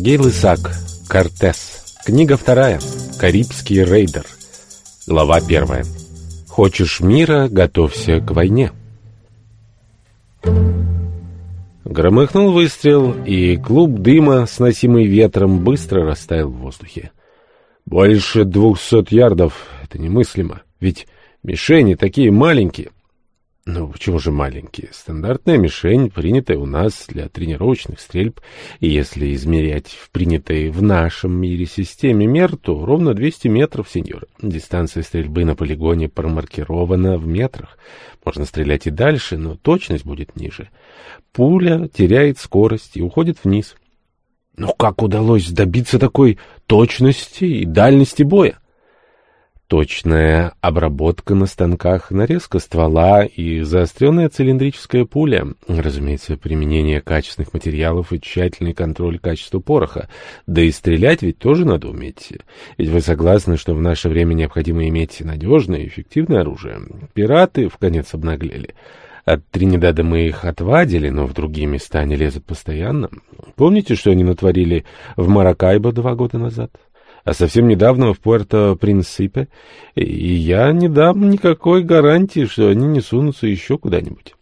Сергей Лысак. Кортес. Книга вторая. Карибский рейдер. Глава первая. Хочешь мира, готовься к войне. Громыхнул выстрел, и клуб дыма, сносимый ветром, быстро растаял в воздухе. Больше двухсот ярдов — это немыслимо, ведь мишени такие маленькие. Ну, почему же маленькие? Стандартная мишень, принятая у нас для тренировочных стрельб, и если измерять в принятой в нашем мире системе мер, то ровно 200 метров, сеньор. Дистанция стрельбы на полигоне промаркирована в метрах. Можно стрелять и дальше, но точность будет ниже. Пуля теряет скорость и уходит вниз. Но как удалось добиться такой точности и дальности боя? Точная обработка на станках, нарезка ствола и заостренная цилиндрическая пуля, разумеется, применение качественных материалов и тщательный контроль качества пороха. Да и стрелять ведь тоже надо уметь. Ведь вы согласны, что в наше время необходимо иметь надежное и эффективное оружие. Пираты в конец обнаглели. От Тринидада мы их отвадили, но в другие места они лезут постоянно. Помните, что они натворили в Маракайбо два года назад? А совсем недавно в Пуэрто-Принсипе, и я не дам никакой гарантии, что они не сунутся еще куда-нибудь.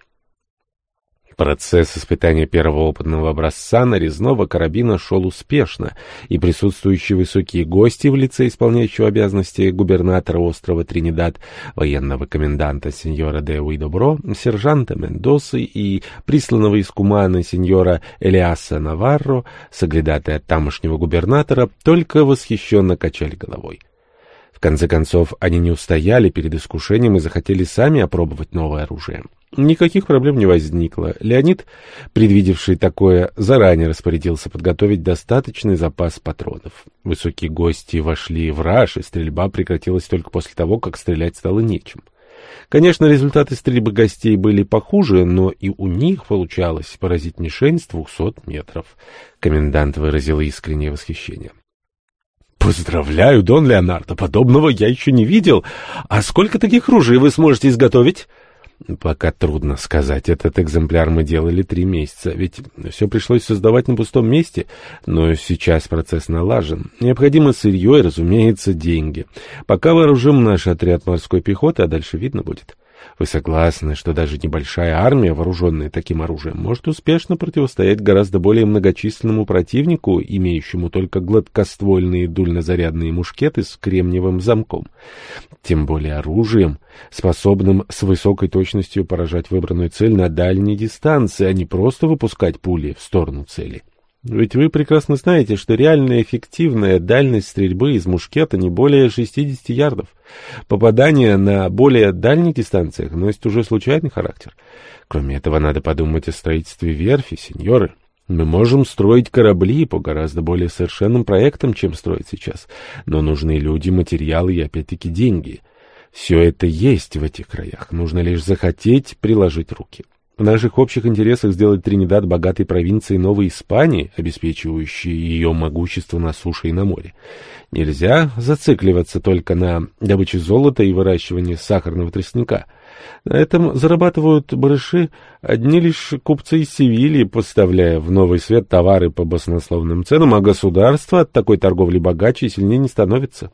Процесс испытания первого опытного образца нарезного карабина шел успешно, и присутствующие высокие гости в лице исполняющего обязанности губернатора острова Тринидад, военного коменданта сеньора де Уидобро, сержанта Мендосы и присланного из Кумана сеньора Элиаса Наварро, соглядатая тамошнего губернатора, только восхищенно качали головой. В конце концов, они не устояли перед искушением и захотели сами опробовать новое оружие. Никаких проблем не возникло. Леонид, предвидевший такое, заранее распорядился подготовить достаточный запас патронов. Высокие гости вошли в раж, и стрельба прекратилась только после того, как стрелять стало нечем. Конечно, результаты стрельбы гостей были похуже, но и у них получалось поразить мишень с двухсот метров. Комендант выразил искреннее восхищение. «Поздравляю, Дон Леонардо, подобного я еще не видел. А сколько таких ружей вы сможете изготовить?» Пока трудно сказать. Этот экземпляр мы делали три месяца, ведь все пришлось создавать на пустом месте, но сейчас процесс налажен. Необходимо сырье и, разумеется, деньги. Пока вооружим наш отряд морской пехоты, а дальше видно будет. Вы согласны, что даже небольшая армия, вооруженная таким оружием, может успешно противостоять гораздо более многочисленному противнику, имеющему только гладкоствольные дульнозарядные мушкеты с кремниевым замком? Тем более оружием, способным с высокой точностью поражать выбранную цель на дальней дистанции, а не просто выпускать пули в сторону цели. Ведь вы прекрасно знаете, что реальная эффективная дальность стрельбы из мушкета не более 60 ярдов. Попадание на более дальних дистанциях носит уже случайный характер. Кроме этого, надо подумать о строительстве верфи, сеньоры. Мы можем строить корабли по гораздо более совершенным проектам, чем строить сейчас. Но нужны люди, материалы и, опять-таки, деньги. Все это есть в этих краях. Нужно лишь захотеть приложить руки. В наших общих интересах сделать Тринидад богатой провинцией Новой Испании, обеспечивающей ее могущество на суше и на море. Нельзя зацикливаться только на добыче золота и выращивании сахарного тростника. На этом зарабатывают барыши одни лишь купцы из Севильи, поставляя в новый свет товары по баснословным ценам, а государство от такой торговли богаче и сильнее не становится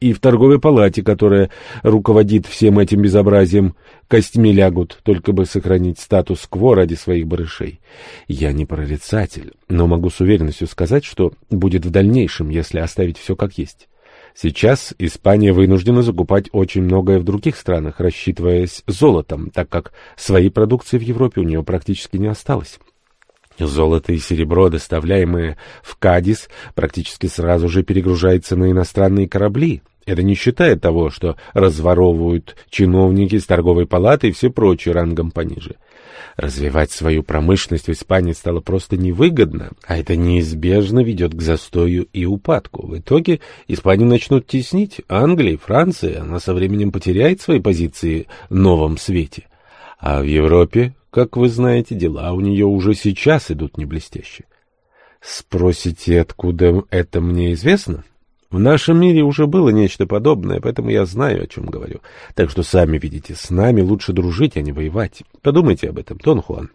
и в торговой палате, которая руководит всем этим безобразием, костьми лягут, только бы сохранить статус-кво ради своих барышей. Я не прорицатель, но могу с уверенностью сказать, что будет в дальнейшем, если оставить все как есть. Сейчас Испания вынуждена закупать очень многое в других странах, рассчитываясь золотом, так как своей продукции в Европе у нее практически не осталось. Золото и серебро, доставляемые в Кадис, практически сразу же перегружается на иностранные корабли. Это не считая того, что разворовывают чиновники с торговой палаты и все прочие рангом пониже. Развивать свою промышленность в Испании стало просто невыгодно, а это неизбежно ведет к застою и упадку. В итоге Испанию начнут теснить Англия, Франция, она со временем потеряет свои позиции в новом свете. А в Европе, как вы знаете, дела у нее уже сейчас идут не блестяще. Спросите, откуда это мне известно? В нашем мире уже было нечто подобное, поэтому я знаю, о чем говорю. Так что сами видите, с нами лучше дружить, а не воевать. Подумайте об этом, Дон Хуан.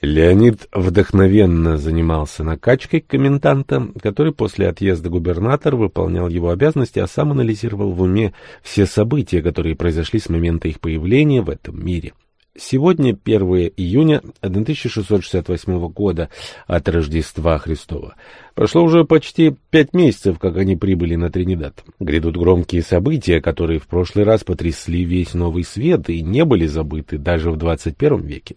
Леонид вдохновенно занимался накачкой коменданта, который после отъезда губернатора выполнял его обязанности, а сам анализировал в уме все события, которые произошли с момента их появления в этом мире. Сегодня 1 июня 1668 года от Рождества Христова. Прошло уже почти пять месяцев, как они прибыли на Тринидад. Грядут громкие события, которые в прошлый раз потрясли весь Новый Свет и не были забыты даже в 21 веке.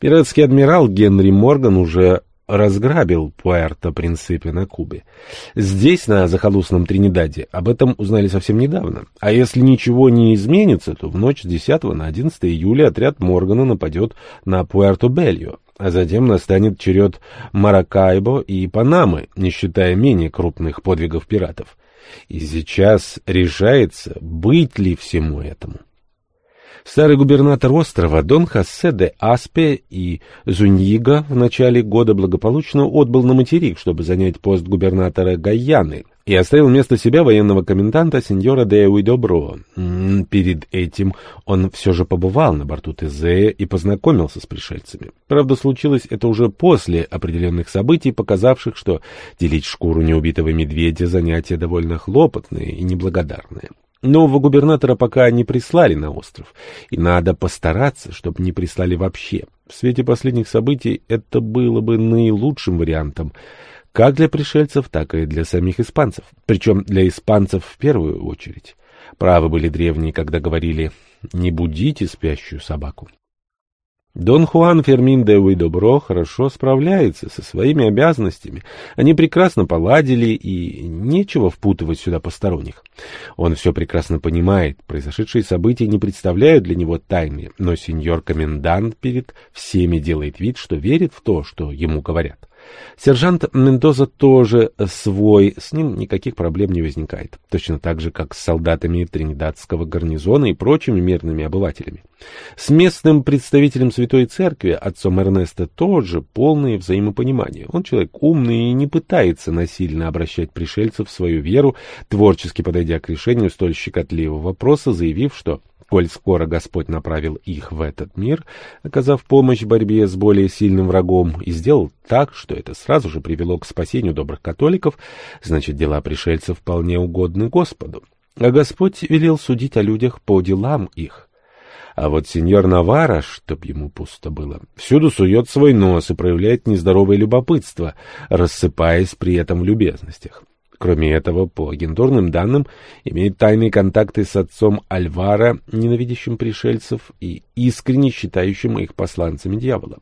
Пиратский адмирал Генри Морган уже разграбил Пуэрто-Принципе на Кубе. Здесь, на захолустном Тринидаде, об этом узнали совсем недавно. А если ничего не изменится, то в ночь с 10 на 11 июля отряд Моргана нападет на Пуэрто-Бельо, а затем настанет черед Маракайбо и Панамы, не считая менее крупных подвигов пиратов. И сейчас решается, быть ли всему этому. Старый губернатор острова Дон Хосе де Аспе и Зуньига в начале года благополучно отбыл на материк, чтобы занять пост губернатора Гайяны, и оставил вместо себя военного коменданта сеньора де Уидобро. Перед этим он все же побывал на борту Тезея и познакомился с пришельцами. Правда, случилось это уже после определенных событий, показавших, что делить шкуру неубитого медведя занятие довольно хлопотное и неблагодарное. Нового губернатора пока не прислали на остров, и надо постараться, чтобы не прислали вообще. В свете последних событий это было бы наилучшим вариантом, как для пришельцев, так и для самих испанцев. Причем для испанцев в первую очередь. Правы были древние, когда говорили «не будите спящую собаку». Дон Хуан Фермин де Уидобро хорошо справляется со своими обязанностями. Они прекрасно поладили, и нечего впутывать сюда посторонних. Он все прекрасно понимает, произошедшие события не представляют для него тайны, но сеньор-комендант перед всеми делает вид, что верит в то, что ему говорят. Сержант Мендоза тоже свой, с ним никаких проблем не возникает, точно так же, как с солдатами Тринидадского гарнизона и прочими мирными обывателями. С местным представителем Святой Церкви, отцом Эрнеста, тоже полное взаимопонимание. Он человек умный и не пытается насильно обращать пришельцев в свою веру, творчески подойдя к решению столь щекотливого вопроса, заявив, что коль скоро Господь направил их в этот мир, оказав помощь в борьбе с более сильным врагом, и сделал так, что это сразу же привело к спасению добрых католиков, значит, дела пришельцев вполне угодны Господу. А Господь велел судить о людях по делам их. А вот сеньор Навара, чтоб ему пусто было, всюду сует свой нос и проявляет нездоровое любопытство, рассыпаясь при этом в любезностях. Кроме этого, по агентурным данным, имеет тайные контакты с отцом Альвара, ненавидящим пришельцев и искренне считающим их посланцами дьявола.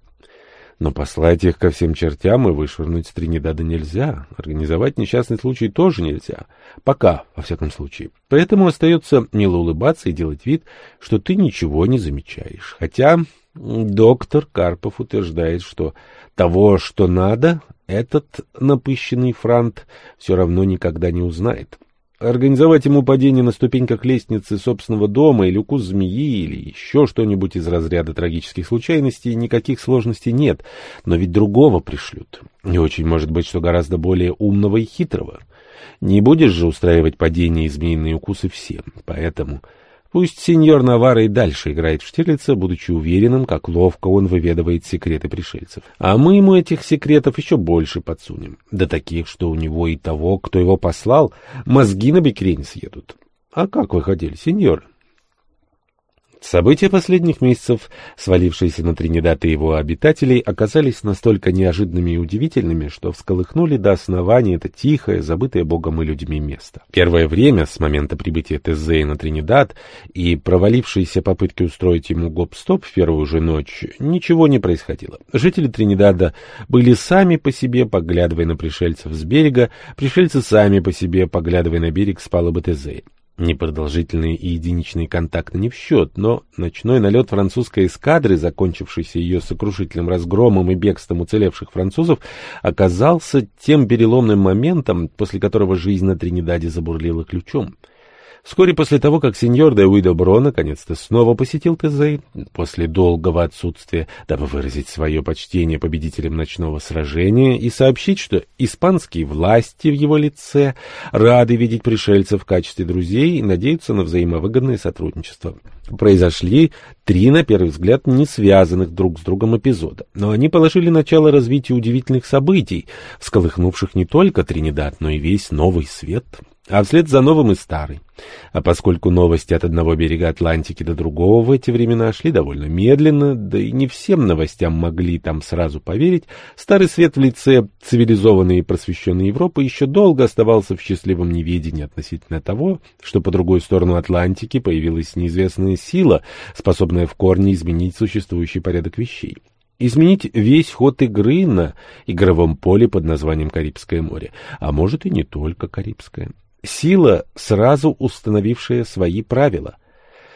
Но послать их ко всем чертям и вышвырнуть с Тринидада нельзя. Организовать несчастный случай тоже нельзя. Пока, во всяком случае. Поэтому остается мило улыбаться и делать вид, что ты ничего не замечаешь. Хотя доктор Карпов утверждает, что того, что надо, этот напыщенный франт все равно никогда не узнает. Организовать ему падение на ступеньках лестницы собственного дома или укус змеи, или еще что-нибудь из разряда трагических случайностей, никаких сложностей нет, но ведь другого пришлют. И очень может быть, что гораздо более умного и хитрого. Не будешь же устраивать падение и змеиные укусы всем, поэтому... Пусть сеньор Навара и дальше играет в Штирлица, будучи уверенным, как ловко он выведывает секреты пришельцев. А мы ему этих секретов еще больше подсунем. Да таких, что у него и того, кто его послал, мозги на бекрень съедут. А как вы хотели, сеньор? События последних месяцев, свалившиеся на Тринидад и его обитателей, оказались настолько неожиданными и удивительными, что всколыхнули до основания это тихое, забытое Богом и людьми место. Первое время, с момента прибытия Тезея на Тринидад и провалившиеся попытки устроить ему гоп-стоп в первую же ночь, ничего не происходило. Жители Тринидада были сами по себе, поглядывая на пришельцев с берега, пришельцы сами по себе, поглядывая на берег с палубы Тезея. Непродолжительные и единичные контакты не в счет, но ночной налет французской эскадры, закончившийся ее сокрушительным разгромом и бегством уцелевших французов, оказался тем переломным моментом, после которого жизнь на Тринидаде забурлила ключом. Вскоре после того, как сеньор де Уидобро наконец-то снова посетил Тезей, после долгого отсутствия, дабы выразить свое почтение победителям ночного сражения и сообщить, что испанские власти в его лице рады видеть пришельцев в качестве друзей и надеются на взаимовыгодное сотрудничество. Произошли три, на первый взгляд, не связанных друг с другом эпизода, но они положили начало развитию удивительных событий, всколыхнувших не только Тринидад, но и весь новый свет — а вслед за новым и старый. А поскольку новости от одного берега Атлантики до другого в эти времена шли довольно медленно, да и не всем новостям могли там сразу поверить, старый свет в лице цивилизованной и просвещенной Европы еще долго оставался в счастливом неведении относительно того, что по другой сторону Атлантики появилась неизвестная сила, способная в корне изменить существующий порядок вещей изменить весь ход игры на игровом поле под названием Карибское море, а может и не только Карибское. Сила, сразу установившая свои правила.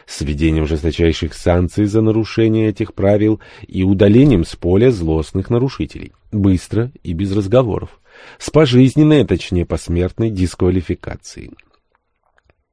С введением жесточайших санкций за нарушение этих правил и удалением с поля злостных нарушителей. Быстро и без разговоров. С пожизненной, точнее посмертной дисквалификацией.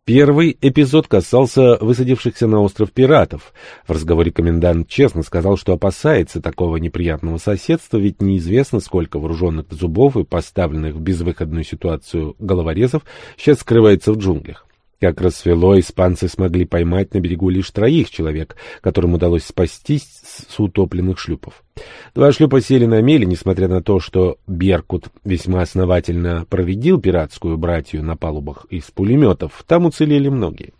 Первый эпизод касался высадившихся на остров пиратов. В разговоре комендант честно сказал, что опасается такого неприятного соседства, ведь неизвестно, сколько вооруженных зубов и поставленных в безвыходную ситуацию головорезов сейчас скрывается в джунглях. Как рассвело, испанцы смогли поймать на берегу лишь троих человек, которым удалось спастись с утопленных шлюпов. Два шлюпа сели на мели, несмотря на то, что Беркут весьма основательно проведил пиратскую братью на палубах из пулеметов, там уцелели многие.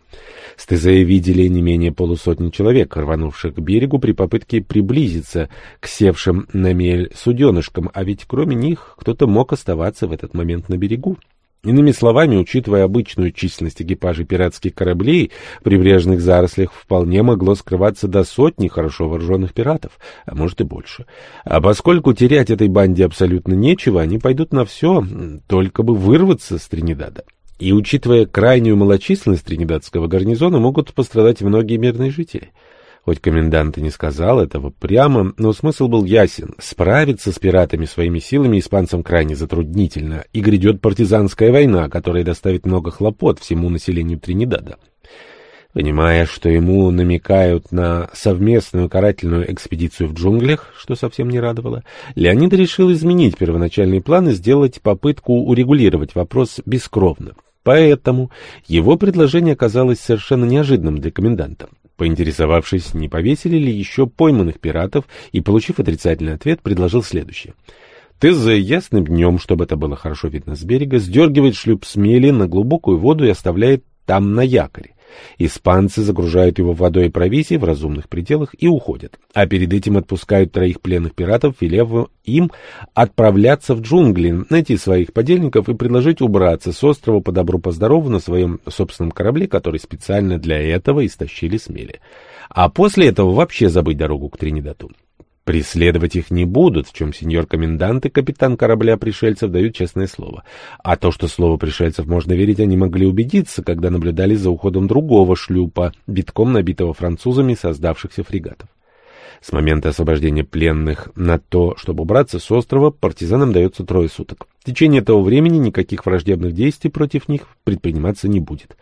С Тезея видели не менее полусотни человек, рванувших к берегу при попытке приблизиться к севшим на мель суденышкам, а ведь кроме них кто-то мог оставаться в этот момент на берегу. Иными словами, учитывая обычную численность экипажей пиратских кораблей, в прибрежных зарослях вполне могло скрываться до сотни хорошо вооруженных пиратов, а может и больше. А поскольку терять этой банде абсолютно нечего, они пойдут на все, только бы вырваться с Тринидада. И учитывая крайнюю малочисленность тринидадского гарнизона, могут пострадать многие мирные жители. Хоть комендант и не сказал этого прямо, но смысл был ясен. Справиться с пиратами своими силами испанцам крайне затруднительно, и грядет партизанская война, которая доставит много хлопот всему населению Тринидада. Понимая, что ему намекают на совместную карательную экспедицию в джунглях, что совсем не радовало, Леонид решил изменить первоначальный план и сделать попытку урегулировать вопрос бескровно. Поэтому его предложение оказалось совершенно неожиданным для коменданта. Поинтересовавшись, не повесили ли еще пойманных пиратов, и, получив отрицательный ответ, предложил следующее. Ты за ясным днем, чтобы это было хорошо видно с берега, сдергивает шлюп с мели на глубокую воду и оставляет там на якоре. Испанцы загружают его водой и провизией в разумных пределах и уходят. А перед этим отпускают троих пленных пиратов, велев им отправляться в джунгли, найти своих подельников и предложить убраться с острова по добру по здорову на своем собственном корабле, который специально для этого истощили смели. А после этого вообще забыть дорогу к Тринидату. Преследовать их не будут, в чем сеньор-комендант и капитан корабля пришельцев дают честное слово. А то, что слово пришельцев можно верить, они могли убедиться, когда наблюдали за уходом другого шлюпа, битком набитого французами создавшихся фрегатов. С момента освобождения пленных на то, чтобы убраться с острова, партизанам дается трое суток. В течение этого времени никаких враждебных действий против них предприниматься не будет.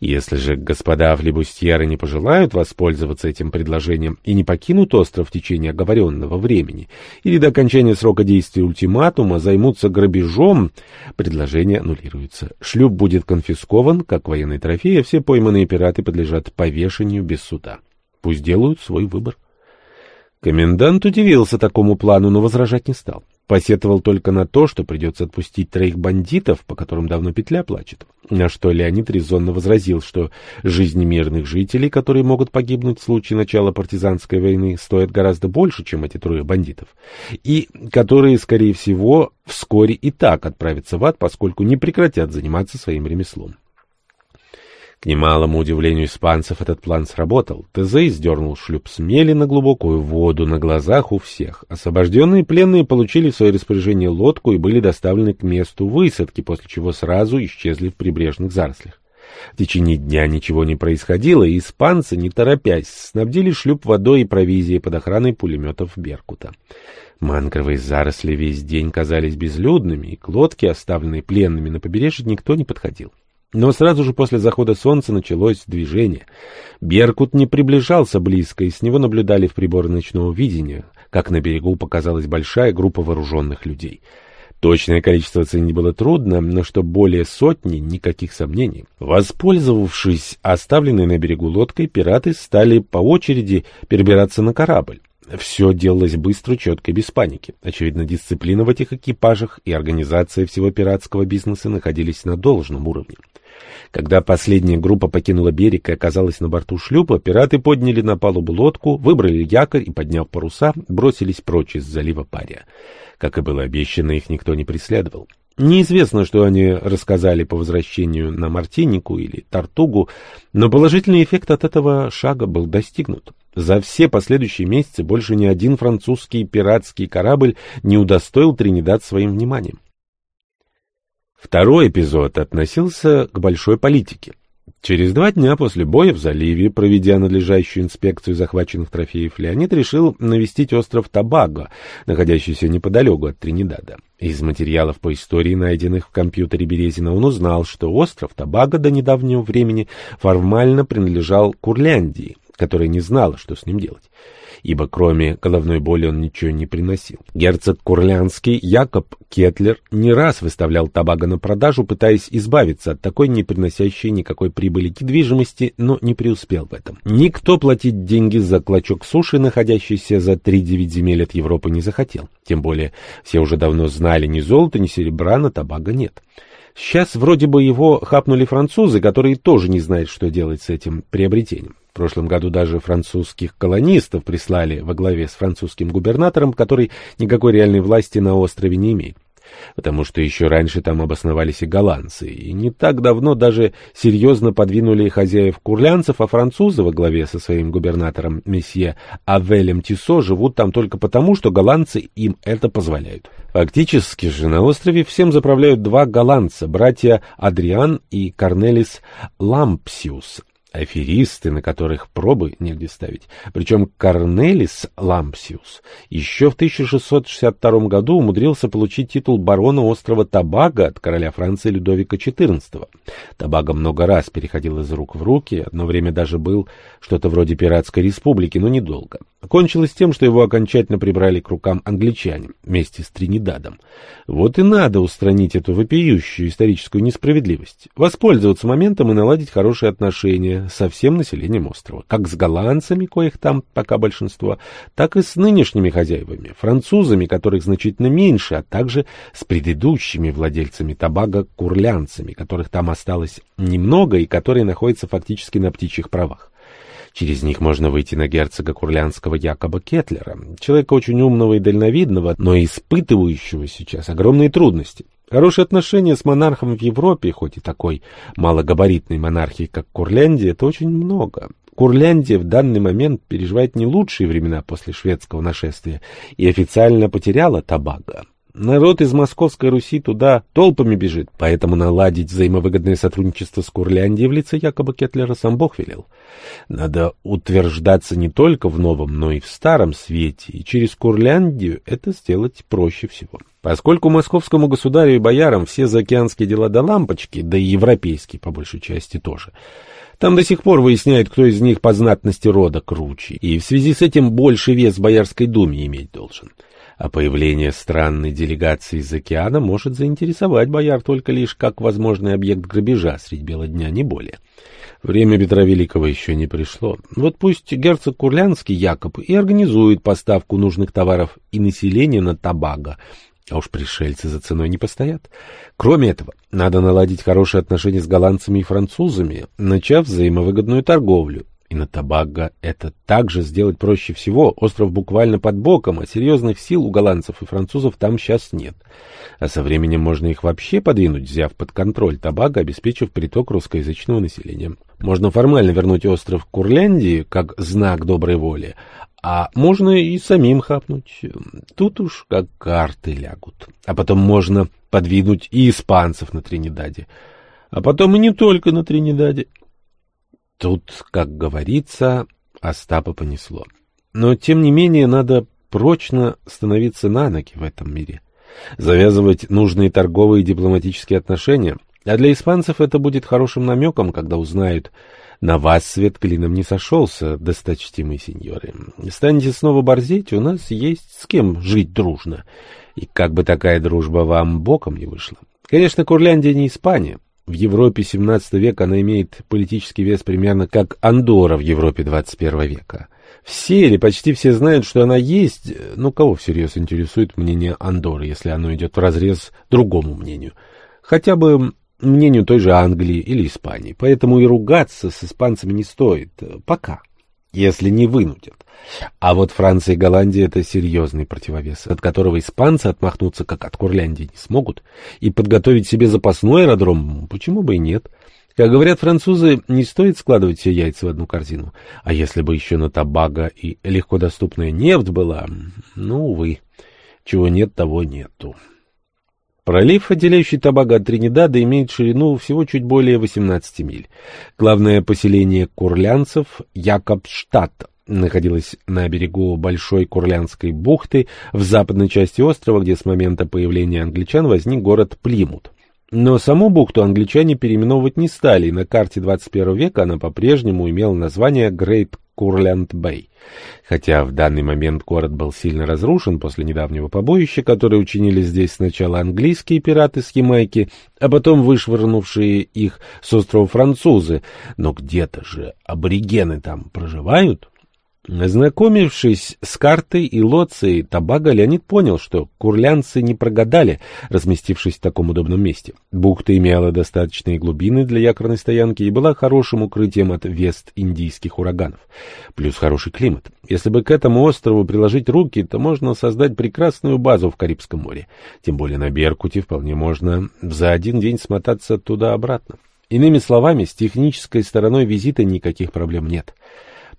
Если же господа флебустьеры не пожелают воспользоваться этим предложением и не покинут остров в течение оговоренного времени, или до окончания срока действия ультиматума займутся грабежом, предложение аннулируется. Шлюп будет конфискован, как военный трофей, а все пойманные пираты подлежат повешению без суда. Пусть делают свой выбор. Комендант удивился такому плану, но возражать не стал. Посетовал только на то, что придется отпустить троих бандитов, по которым давно петля плачет. На что Леонид резонно возразил, что жизни мирных жителей, которые могут погибнуть в случае начала партизанской войны, стоят гораздо больше, чем эти трое бандитов, и которые, скорее всего, вскоре и так отправятся в ад, поскольку не прекратят заниматься своим ремеслом. К немалому удивлению испанцев этот план сработал. Тезей сдернул шлюп с на глубокую воду на глазах у всех. Освобожденные пленные получили в свое распоряжение лодку и были доставлены к месту высадки, после чего сразу исчезли в прибрежных зарослях. В течение дня ничего не происходило, и испанцы, не торопясь, снабдили шлюп водой и провизией под охраной пулеметов «Беркута». Мангровые заросли весь день казались безлюдными, и к лодке, оставленной пленными на побережье, никто не подходил. Но сразу же после захода солнца началось движение. Беркут не приближался близко, и с него наблюдали в приборы ночного видения, как на берегу показалась большая группа вооруженных людей. Точное количество оценить было трудно, но что более сотни, никаких сомнений. Воспользовавшись оставленной на берегу лодкой, пираты стали по очереди перебираться на корабль. Все делалось быстро, четко без паники. Очевидно, дисциплина в этих экипажах и организация всего пиратского бизнеса находились на должном уровне. Когда последняя группа покинула берег и оказалась на борту шлюпа, пираты подняли на палубу лодку, выбрали якорь и, подняв паруса, бросились прочь из залива Пария. Как и было обещано, их никто не преследовал. Неизвестно, что они рассказали по возвращению на Мартинику или Тартугу, но положительный эффект от этого шага был достигнут. За все последующие месяцы больше ни один французский пиратский корабль не удостоил Тринидад своим вниманием. Второй эпизод относился к большой политике. Через два дня после боя в заливе, проведя надлежащую инспекцию захваченных трофеев, Леонид решил навестить остров Табаго, находящийся неподалеку от Тринидада. Из материалов по истории, найденных в компьютере Березина, он узнал, что остров Табаго до недавнего времени формально принадлежал Курляндии, которая не знала, что с ним делать ибо кроме головной боли он ничего не приносил. Герцог Курлянский Якоб Кетлер не раз выставлял табаго на продажу, пытаясь избавиться от такой не приносящей никакой прибыли недвижимости, но не преуспел в этом. Никто платить деньги за клочок суши, находящийся за 3-9 земель от Европы, не захотел. Тем более все уже давно знали, ни золота, ни серебра на табаго нет. Сейчас вроде бы его хапнули французы, которые тоже не знают, что делать с этим приобретением. В прошлом году даже французских колонистов прислали во главе с французским губернатором, который никакой реальной власти на острове не имеет. Потому что еще раньше там обосновались и голландцы, и не так давно даже серьезно подвинули хозяев курлянцев, а французы во главе со своим губернатором месье Авелем Тисо живут там только потому, что голландцы им это позволяют. Фактически же на острове всем заправляют два голландца, братья Адриан и Корнелис Лампсиус, аферисты, на которых пробы негде ставить. Причем Корнелис Лампсиус еще в 1662 году умудрился получить титул барона острова Табаго от короля Франции Людовика XIV. Табаго много раз переходил из рук в руки, одно время даже был что-то вроде пиратской республики, но недолго. Кончилось тем, что его окончательно прибрали к рукам англичане вместе с Тринидадом. Вот и надо устранить эту вопиющую историческую несправедливость, воспользоваться моментом и наладить хорошие отношения со всем населением острова, как с голландцами, коих там пока большинство, так и с нынешними хозяевами, французами, которых значительно меньше, а также с предыдущими владельцами табаго курлянцами, которых там осталось немного и которые находятся фактически на птичьих правах. Через них можно выйти на герцога Курлянского Якоба Кетлера, человека очень умного и дальновидного, но испытывающего сейчас огромные трудности. Хорошие отношения с монархом в Европе, хоть и такой малогабаритной монархии, как Курляндия, это очень много. Курляндия в данный момент переживает не лучшие времена после шведского нашествия и официально потеряла Табаго. Народ из Московской Руси туда толпами бежит, поэтому наладить взаимовыгодное сотрудничество с Курляндией в лице якобы Кетлера сам Бог велел. Надо утверждаться не только в новом, но и в старом свете, и через Курляндию это сделать проще всего. Поскольку московскому государю и боярам все заокеанские дела до лампочки, да и европейские по большей части тоже, там до сих пор выясняют, кто из них по знатности рода круче, и в связи с этим больше вес в Боярской думе иметь должен а появление странной делегации из океана может заинтересовать бояр только лишь как возможный объект грабежа средь бела дня, не более. Время Петра Великого еще не пришло. Вот пусть герцог Курлянский Якоб и организует поставку нужных товаров и населения на Табаго, а уж пришельцы за ценой не постоят. Кроме этого, надо наладить хорошие отношения с голландцами и французами, начав взаимовыгодную торговлю. И на Табаго это также сделать проще всего. Остров буквально под боком, а серьезных сил у голландцев и французов там сейчас нет. А со временем можно их вообще подвинуть, взяв под контроль Табаго, обеспечив приток русскоязычного населения. Можно формально вернуть остров Курляндии как знак доброй воли, а можно и самим хапнуть. Тут уж как карты лягут. А потом можно подвинуть и испанцев на Тринидаде. А потом и не только на Тринидаде. Тут, как говорится, Остапа понесло. Но, тем не менее, надо прочно становиться на ноги в этом мире. Завязывать нужные торговые и дипломатические отношения. А для испанцев это будет хорошим намеком, когда узнают, на вас свет клином не сошелся, досточтимые сеньоры. Станете снова борзеть, у нас есть с кем жить дружно. И как бы такая дружба вам боком не вышла. Конечно, Курляндия не Испания. В Европе XVII века она имеет политический вес примерно как Андорра в Европе XXI века. Все или почти все знают, что она есть, но кого всерьез интересует мнение Андоры, если оно идет вразрез другому мнению? Хотя бы мнению той же Англии или Испании. Поэтому и ругаться с испанцами не стоит. Пока. Если не вынудят. А вот Франция и Голландия — это серьезный противовес, от которого испанцы отмахнуться, как от Курляндии, не смогут. И подготовить себе запасной аэродром, почему бы и нет. Как говорят французы, не стоит складывать все яйца в одну корзину. А если бы еще на Табаго и легко доступная нефть была, ну, увы, чего нет, того нету. Пролив, отделяющий Табаго от Тринидада, имеет ширину всего чуть более 18 миль. Главное поселение курлянцев — Якобштадт, находилось на берегу Большой Курлянской бухты в западной части острова, где с момента появления англичан возник город Плимут. Но саму бухту англичане переименовывать не стали, и на карте 21 века она по-прежнему имела название Грейт Курлянд-Бэй. Хотя в данный момент город был сильно разрушен после недавнего побоища, которое учинили здесь сначала английские пираты с Ямайки, а потом вышвырнувшие их с острова французы, но где-то же аборигены там проживают. Ознакомившись с картой и лоцией Табага, Леонид понял, что курлянцы не прогадали, разместившись в таком удобном месте. Бухта имела достаточные глубины для якорной стоянки и была хорошим укрытием от вест-индийских ураганов. Плюс хороший климат. Если бы к этому острову приложить руки, то можно создать прекрасную базу в Карибском море. Тем более на Беркуте вполне можно за один день смотаться туда-обратно. Иными словами, с технической стороной визита никаких проблем нет.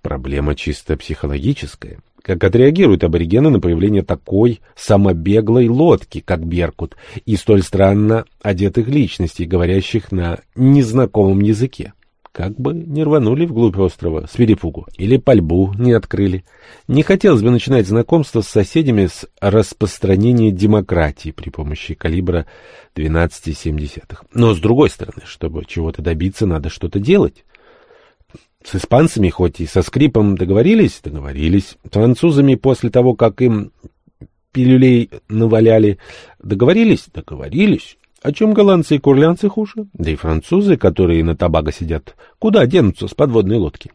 Проблема чисто психологическая. Как отреагируют аборигены на появление такой самобеглой лодки, как «Беркут», и столь странно одетых личностей, говорящих на незнакомом языке? Как бы не рванули вглубь острова с перепугу, или пальбу не открыли. Не хотелось бы начинать знакомство с соседями с распространения демократии при помощи калибра 12,7. Но с другой стороны, чтобы чего-то добиться, надо что-то делать. С испанцами хоть и со скрипом договорились, договорились. С французами после того, как им пилюлей наваляли, договорились, договорились. О чем голландцы и курлянцы хуже? Да и французы, которые на табаго сидят, куда денутся с подводной лодки?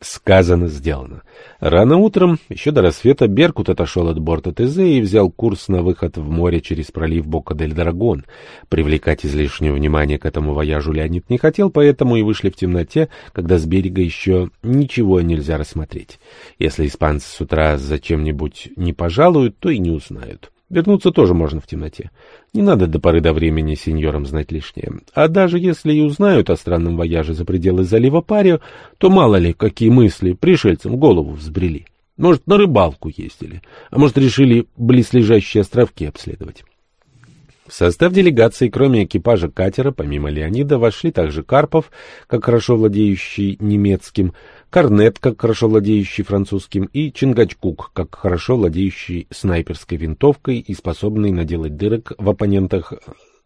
Сказано, сделано. Рано утром, еще до рассвета, Беркут отошел от борта ТЗ и взял курс на выход в море через пролив Бока-дель-Драгон. Привлекать излишнее внимание к этому вояжу Леонид не хотел, поэтому и вышли в темноте, когда с берега еще ничего нельзя рассмотреть. Если испанцы с утра зачем-нибудь не пожалуют, то и не узнают. Вернуться тоже можно в темноте. Не надо до поры до времени сеньорам знать лишнее. А даже если и узнают о странном вояже за пределы залива Парио, то мало ли, какие мысли пришельцам голову взбрели. Может, на рыбалку ездили, а может, решили близлежащие островки обследовать. В состав делегации, кроме экипажа катера, помимо Леонида, вошли также Карпов, как хорошо владеющий немецким, Корнет, как хорошо владеющий французским, и Чингачкук, как хорошо владеющий снайперской винтовкой и способный наделать дырок в оппонентах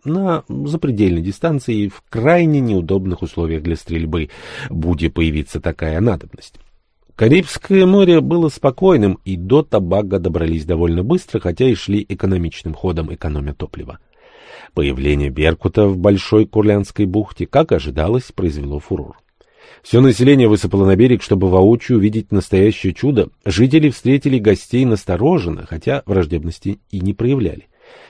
на запредельной дистанции и в крайне неудобных условиях для стрельбы, будет появиться такая надобность. Карибское море было спокойным, и до Табага добрались довольно быстро, хотя и шли экономичным ходом, экономя топливо. Появление Беркута в Большой Курлянской бухте, как ожидалось, произвело фурор. Все население высыпало на берег, чтобы воочию увидеть настоящее чудо. Жители встретили гостей настороженно, хотя враждебности и не проявляли.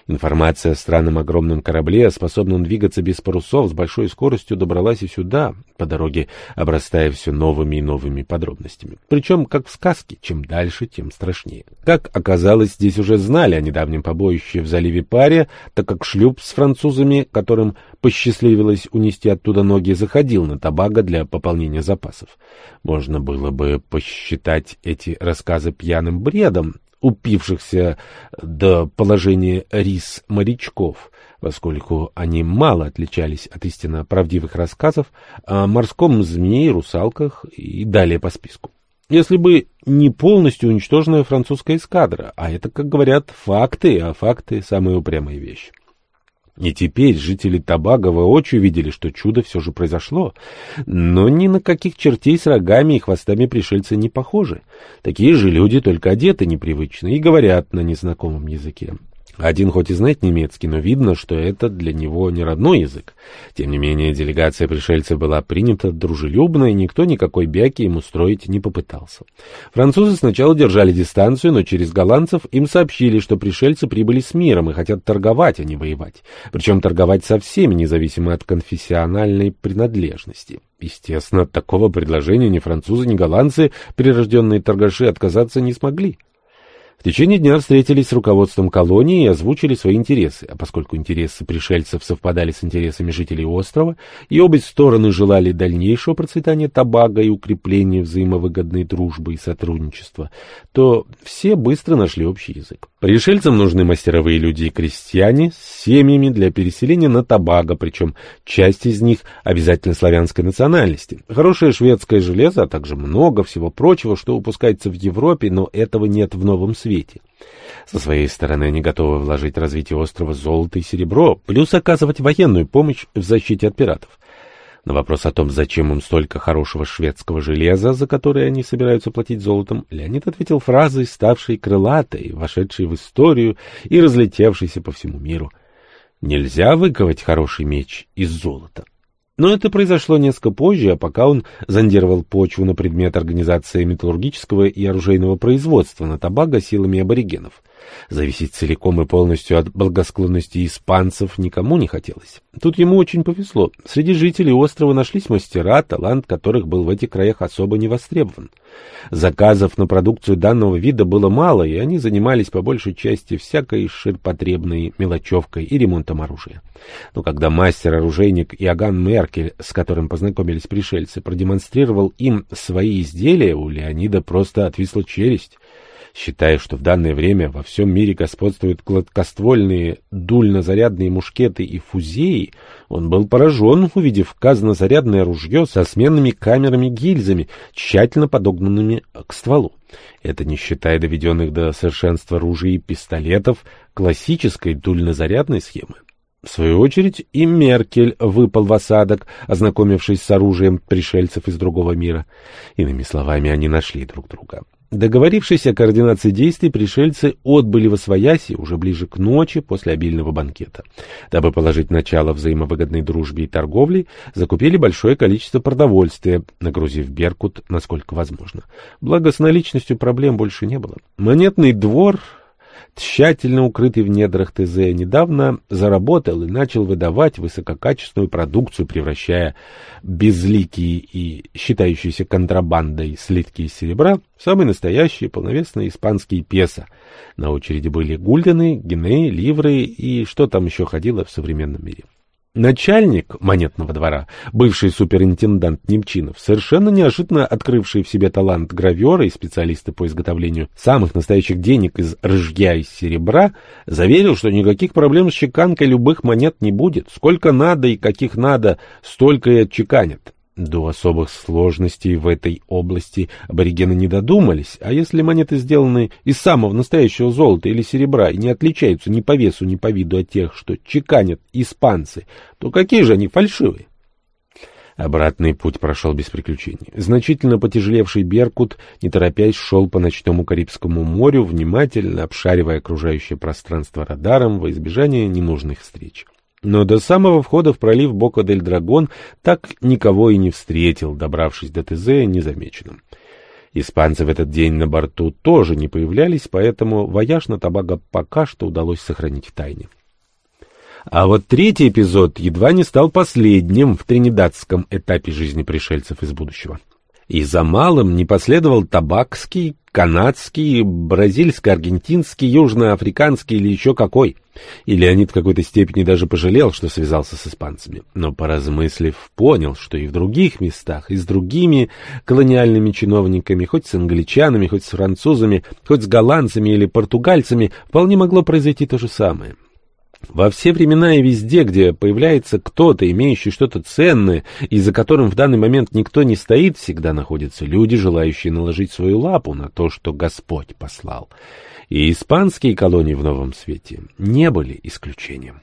Информация о странном огромном корабле, способном двигаться без парусов, с большой скоростью добралась и сюда, по дороге обрастая все новыми и новыми подробностями. Причем, как в сказке, чем дальше, тем страшнее. Как оказалось, здесь уже знали о недавнем побоище в заливе Пария, так как шлюп с французами, которым посчастливилось унести оттуда ноги, заходил на Табаго для пополнения запасов. Можно было бы посчитать эти рассказы пьяным бредом, упившихся до положения рис морячков, поскольку они мало отличались от истинно правдивых рассказов о морском змее, русалках и далее по списку. Если бы не полностью уничтоженная французская эскадра, а это, как говорят, факты, а факты — самая упрямая вещь. И теперь жители Табага воочию видели, что чудо все же произошло. Но ни на каких чертей с рогами и хвостами пришельцы не похожи. Такие же люди, только одеты непривычно и говорят на незнакомом языке. Один хоть и знает немецкий, но видно, что это для него не родной язык. Тем не менее, делегация пришельцев была принята дружелюбно, и никто никакой бяки им устроить не попытался. Французы сначала держали дистанцию, но через голландцев им сообщили, что пришельцы прибыли с миром и хотят торговать, а не воевать. Причем торговать со всеми, независимо от конфессиональной принадлежности. Естественно, от такого предложения ни французы, ни голландцы, прирожденные торгаши, отказаться не смогли. В течение дня встретились с руководством колонии и озвучили свои интересы, а поскольку интересы пришельцев совпадали с интересами жителей острова, и обе стороны желали дальнейшего процветания табага и укрепления взаимовыгодной дружбы и сотрудничества, то все быстро нашли общий язык. Пришельцам нужны мастеровые люди и крестьяне с семьями для переселения на табага, причем часть из них обязательно славянской национальности. Хорошее шведское железо, а также много всего прочего, что упускается в Европе, но этого нет в Новом Свете свете. Со своей стороны они готовы вложить в развитие острова золото и серебро, плюс оказывать военную помощь в защите от пиратов. На вопрос о том, зачем им столько хорошего шведского железа, за которое они собираются платить золотом, Леонид ответил фразой, ставшей крылатой, вошедшей в историю и разлетевшейся по всему миру. «Нельзя выковать хороший меч из золота». Но это произошло несколько позже, а пока он зондировал почву на предмет организации металлургического и оружейного производства на Табаго силами аборигенов. Зависеть целиком и полностью от благосклонности испанцев никому не хотелось. Тут ему очень повезло. Среди жителей острова нашлись мастера, талант которых был в этих краях особо не востребован. Заказов на продукцию данного вида было мало, и они занимались по большей части всякой ширпотребной мелочевкой и ремонтом оружия. Но когда мастер-оружейник Иоганн Меркель, с которым познакомились пришельцы, продемонстрировал им свои изделия, у Леонида просто отвисла челюсть считая, что в данное время во всем мире господствуют гладкоствольные дульнозарядные мушкеты и фузеи, он был поражен, увидев казнозарядное ружье со сменными камерами-гильзами, тщательно подогнанными к стволу. Это не считая доведенных до совершенства ружей и пистолетов классической дульнозарядной схемы. В свою очередь и Меркель выпал в осадок, ознакомившись с оружием пришельцев из другого мира. Иными словами, они нашли друг друга. Договорившись о координации действий, пришельцы отбыли во свояси уже ближе к ночи после обильного банкета. Дабы положить начало взаимовыгодной дружбе и торговле, закупили большое количество продовольствия, нагрузив Беркут насколько возможно. Благо, с наличностью проблем больше не было. Монетный двор тщательно укрытый в недрах ТЗ, недавно заработал и начал выдавать высококачественную продукцию, превращая безликие и считающиеся контрабандой слитки из серебра в самые настоящие полновесные испанские песо. На очереди были гульдены, гинеи, ливры и что там еще ходило в современном мире. Начальник монетного двора, бывший суперинтендант Немчинов, совершенно неожиданно открывший в себе талант гравера и специалиста по изготовлению самых настоящих денег из ржья и серебра, заверил, что никаких проблем с чеканкой любых монет не будет. Сколько надо и каких надо, столько и отчеканят. До особых сложностей в этой области аборигены не додумались, а если монеты сделаны из самого настоящего золота или серебра и не отличаются ни по весу, ни по виду от тех, что чеканят испанцы, то какие же они фальшивые? Обратный путь прошел без приключений. Значительно потяжелевший Беркут, не торопясь, шел по ночному Карибскому морю, внимательно обшаривая окружающее пространство радаром во избежание ненужных встреч. Но до самого входа в пролив Бока-дель-Драгон так никого и не встретил, добравшись до ТЗ незамеченным. Испанцы в этот день на борту тоже не появлялись, поэтому вояж на Табаго пока что удалось сохранить в тайне. А вот третий эпизод едва не стал последним в тринидадском этапе жизни пришельцев из будущего. И за малым не последовал табакский, канадский, бразильско-аргентинский, южноафриканский или еще какой. И Леонид в какой-то степени даже пожалел, что связался с испанцами. Но, поразмыслив, понял, что и в других местах, и с другими колониальными чиновниками, хоть с англичанами, хоть с французами, хоть с голландцами или португальцами, вполне могло произойти то же самое. Во все времена и везде, где появляется кто-то, имеющий что-то ценное, и за которым в данный момент никто не стоит, всегда находятся люди, желающие наложить свою лапу на то, что Господь послал. И испанские колонии в Новом Свете не были исключением.